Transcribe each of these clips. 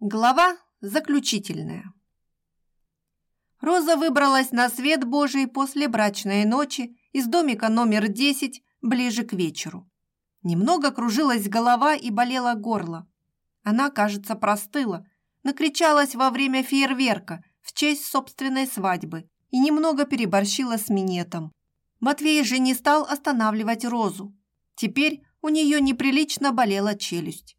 Глава заключительная. Роза выбралась на свет Божий после брачной ночи из домика номер 10 ближе к вечеру. Немного кружилась голова и болело горло. Она, кажется, простыла, накричалась во время фейерверка в честь собственной свадьбы и немного переборщила с минетом. Матвей же не стал останавливать Розу. Теперь у нее неприлично болела челюсть.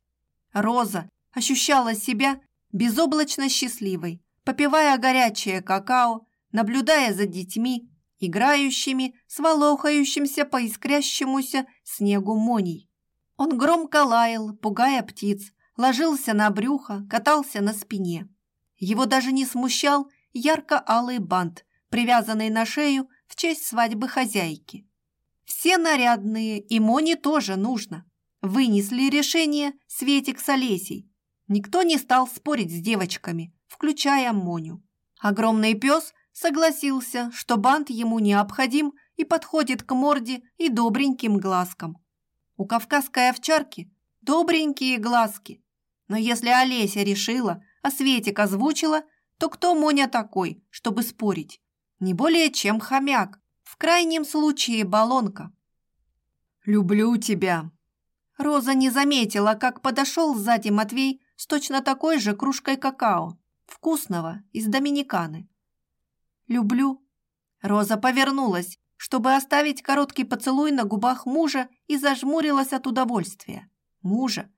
Роза, ощущала себя безоблачно счастливой, попивая горячее какао, наблюдая за детьми, играющими с волохающимся по искрящемуся снегу моней. Он громко лаял, пугая птиц, ложился на брюхо, катался на спине. Его даже не смущал ярко-алый бант, привязанный на шею в честь свадьбы хозяйки. Все нарядные, и Моне тоже нужно. Вынесли решение Светик с Олесей, Никто не стал спорить с девочками, включая Моню. Огромный пес согласился, что бант ему необходим и подходит к морде и добреньким глазкам. У кавказской овчарки добренькие глазки. Но если Олеся решила, а Светик озвучила, то кто Моня такой, чтобы спорить? Не более чем хомяк, в крайнем случае баллонка. «Люблю тебя!» Роза не заметила, как подошел сзади Матвей с точно такой же кружкой какао, вкусного, из Доминиканы. «Люблю». Роза повернулась, чтобы оставить короткий поцелуй на губах мужа и зажмурилась от удовольствия. Мужа.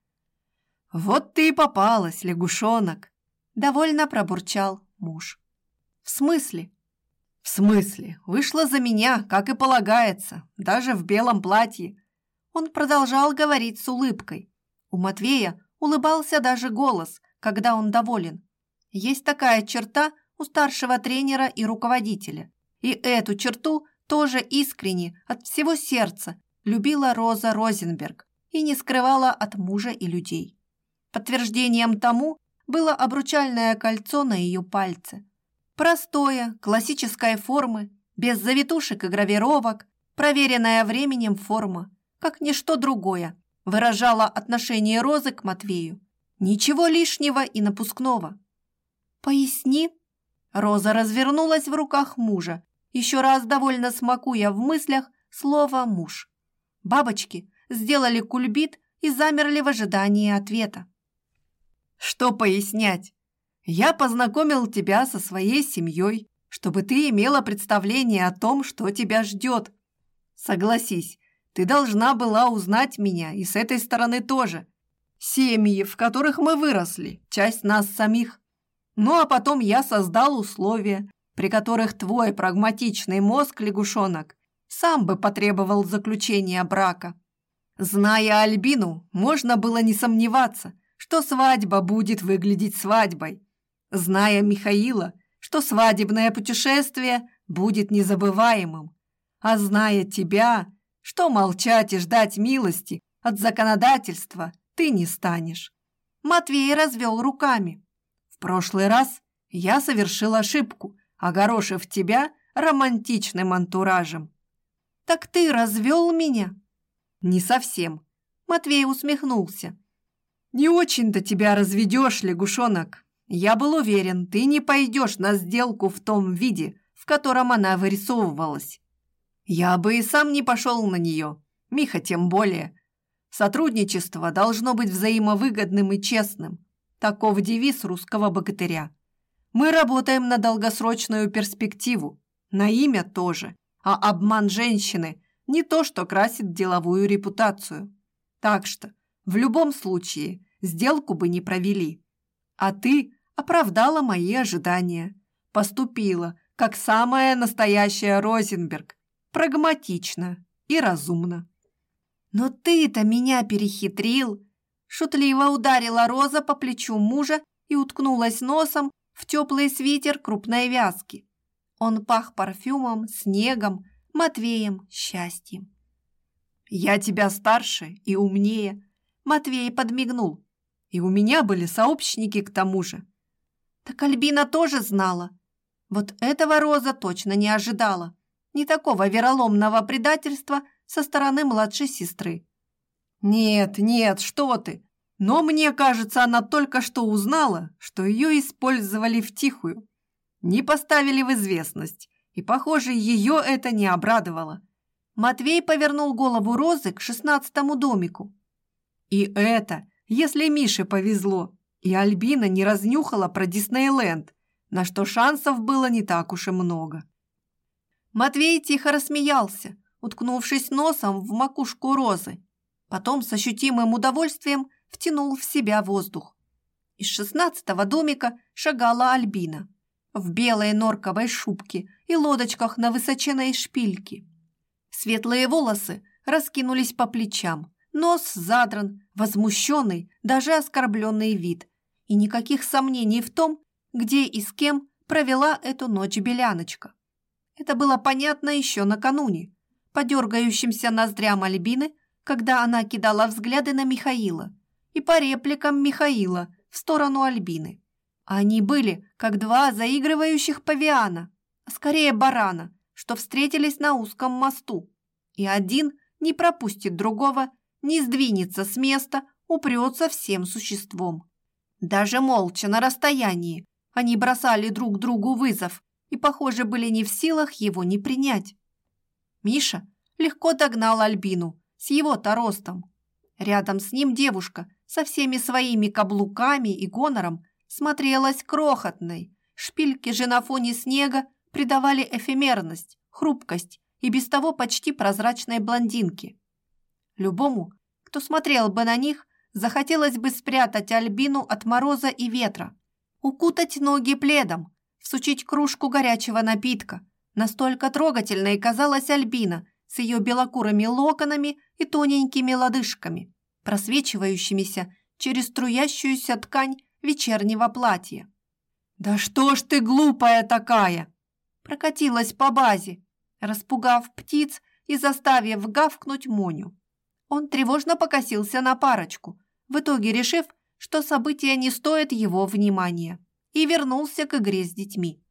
«Вот ты и попалась, лягушонок!» Довольно пробурчал муж. «В смысле?» «В смысле? Вышла за меня, как и полагается, даже в белом платье». Он продолжал говорить с улыбкой. У Матвея улыбался даже голос, когда он доволен. Есть такая черта у старшего тренера и руководителя. И эту черту тоже искренне, от всего сердца, любила Роза Розенберг и не скрывала от мужа и людей. Подтверждением тому было обручальное кольцо на ее пальце. Простое, классической формы, без завитушек и гравировок, проверенная временем форма, как ничто другое, выражала отношение Розы к Матвею. Ничего лишнего и напускного. «Поясни». Роза развернулась в руках мужа, еще раз довольно смакуя в мыслях слово «муж». Бабочки сделали кульбит и замерли в ожидании ответа. «Что пояснять? Я познакомил тебя со своей семьей, чтобы ты имела представление о том, что тебя ждет. Согласись, ты должна была узнать меня и с этой стороны тоже. Семьи, в которых мы выросли, часть нас самих. Ну а потом я создал условия, при которых твой прагматичный мозг, лягушонок, сам бы потребовал заключения брака. Зная Альбину, можно было не сомневаться, что свадьба будет выглядеть свадьбой. Зная Михаила, что свадебное путешествие будет незабываемым. А зная тебя, что молчать и ждать милости от законодательства ты не станешь. Матвей развел руками. В прошлый раз я совершил ошибку, огорошив тебя романтичным антуражем. Так ты развел меня? Не совсем. Матвей усмехнулся. Не очень-то тебя разведешь, лягушонок. Я был уверен, ты не пойдешь на сделку в том виде, в котором она вырисовывалась. Я бы и сам не пошел на нее, Миха тем более. Сотрудничество должно быть взаимовыгодным и честным. Таков девиз русского богатыря. Мы работаем на долгосрочную перспективу, на имя тоже, а обман женщины не то, что красит деловую репутацию. Так что в любом случае сделку бы не провели. А ты оправдала мои ожидания, поступила как самая настоящая Розенберг, прагматично и разумно. «Но ты-то меня перехитрил!» Шутливо ударила Роза по плечу мужа и уткнулась носом в теплый свитер крупной вязки. Он пах парфюмом, снегом, Матвеем, счастьем. «Я тебя старше и умнее», — Матвей подмигнул. «И у меня были сообщники к тому же». Так Альбина тоже знала. Вот этого Роза точно не ожидала не такого вероломного предательства со стороны младшей сестры. «Нет, нет, что ты! Но мне кажется, она только что узнала, что ее использовали втихую. Не поставили в известность, и, похоже, ее это не обрадовало. Матвей повернул голову Розы к шестнадцатому домику. И это, если Мише повезло, и Альбина не разнюхала про Диснейленд, на что шансов было не так уж и много. Матвей тихо рассмеялся, уткнувшись носом в макушку Розы. Потом с ощутимым удовольствием втянул в себя воздух. Из шестнадцатого домика шагала Альбина в белой норковой шубке и лодочках на высоченной шпильке. Светлые волосы раскинулись по плечам, нос задран, возмущенный, даже оскорбленный вид. И никаких сомнений в том, где и с кем провела эту ночь Беляночка. Это было понятно еще накануне, по дергающимся ноздрям Альбины, когда она кидала взгляды на Михаила – и по репликам Михаила в сторону Альбины. Они были, как два заигрывающих павиана, а скорее барана, что встретились на узком мосту. И один не пропустит другого, не сдвинется с места, упрется всем существом. Даже молча на расстоянии они бросали друг другу вызов и, похоже, были не в силах его не принять. Миша легко догнал Альбину с его-то ростом. Рядом с ним девушка со всеми своими каблуками и гонором смотрелась крохотной. Шпильки же на фоне снега придавали эфемерность, хрупкость и без того почти прозрачной блондинки. Любому, кто смотрел бы на них, захотелось бы спрятать Альбину от мороза и ветра, укутать ноги пледом, всучить кружку горячего напитка. Настолько трогательной казалась Альбина с ее белокурыми локонами и тоненькими лодыжками просвечивающимися через струящуюся ткань вечернего платья. «Да что ж ты глупая такая!» Прокатилась по базе, распугав птиц и заставив гавкнуть Моню. Он тревожно покосился на парочку, в итоге решив, что события не стоят его внимания, и вернулся к игре с детьми.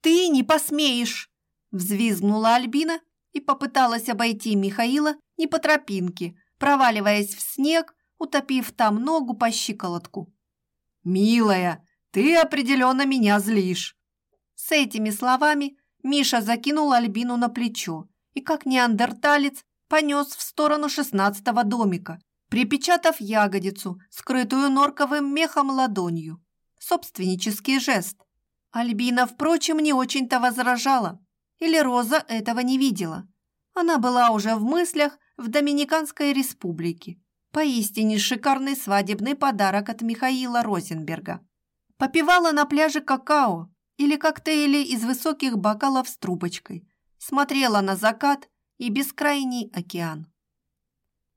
«Ты не посмеешь!» – взвизгнула Альбина и попыталась обойти Михаила не по тропинке, проваливаясь в снег, утопив там ногу по щиколотку. «Милая, ты определенно меня злишь!» С этими словами Миша закинул Альбину на плечо и, как неандерталец, понес в сторону шестнадцатого домика, припечатав ягодицу, скрытую норковым мехом ладонью. Собственнический жест. Альбина, впрочем, не очень-то возражала. Или Роза этого не видела. Она была уже в мыслях в Доминиканской республике. Поистине шикарный свадебный подарок от Михаила Розенберга. Попивала на пляже какао или коктейли из высоких бокалов с трубочкой. Смотрела на закат и бескрайний океан.